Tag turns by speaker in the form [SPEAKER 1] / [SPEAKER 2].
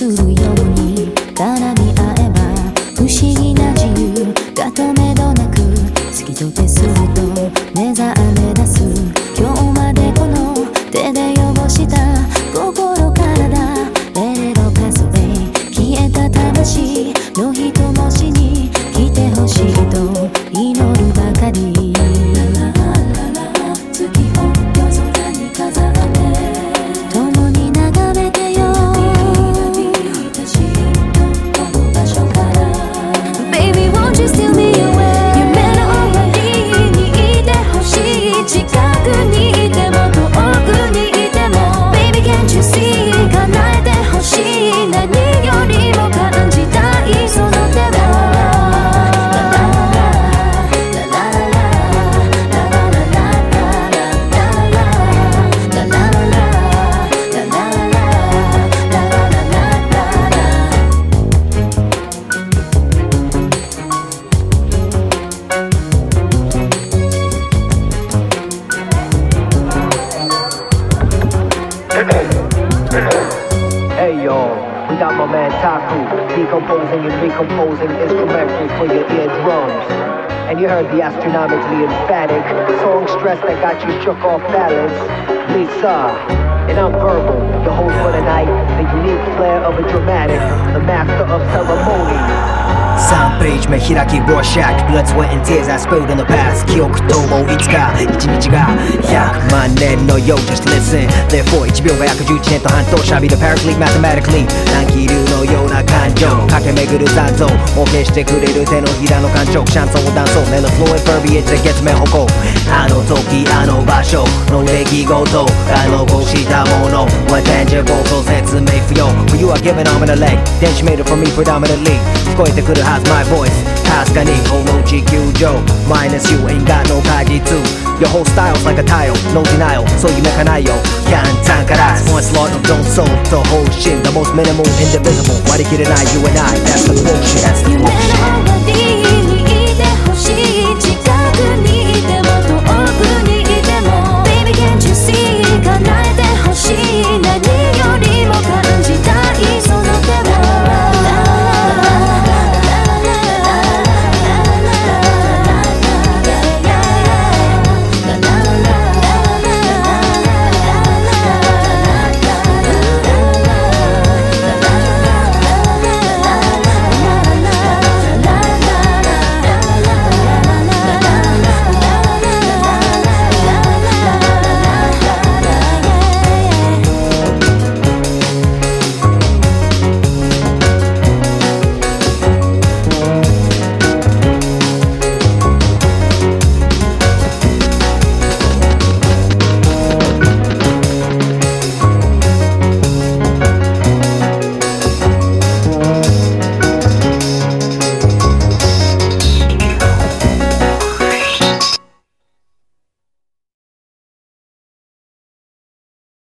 [SPEAKER 1] 結ぶように絡み合えば不思議な自由が止めどなく突きとてすると目覚め出す。今日までこの手で汚した心からだレレロパスウェイ消えた魂の一文字に来てほしいと祈るばかり
[SPEAKER 2] Hey yo, we got my man Taku decomposing and recomposing instrumentals for your eardrums. And you heard the astronomically emphatic song stress that got you shook off balance. Lisa, and I'm verbal, the host for the night, the unique flair of a dramatic, the master of ceremony.
[SPEAKER 3] 3ページ目開き Rorschach Blood, sweat and tears I spilled in the past 記憶ともいつか一日が100万年のよう Just listen Therefore 1秒が約11年と半年錆びる Paraclete mathematically 乱気流のような感情駆け巡る残像模型してくれる手のひらの感触シャンソンを断層 Let the flow and verbiage that gets me 矛あの時あの場所の出来事が残したもの What tangible と説明 are given arm and a leg 電子メール for me predominantly 聞こえてくるはず my voice かすかにこの地球上 Minus you ain't got no 果実 Your whole style's like a tile No denial そう夢かないよ簡単から Onslaught of don't soul と方針 The most minimal indivisible 割り切れない you and I That's the bullshit That's the
[SPEAKER 1] 夢の
[SPEAKER 3] bullshit
[SPEAKER 1] 終わ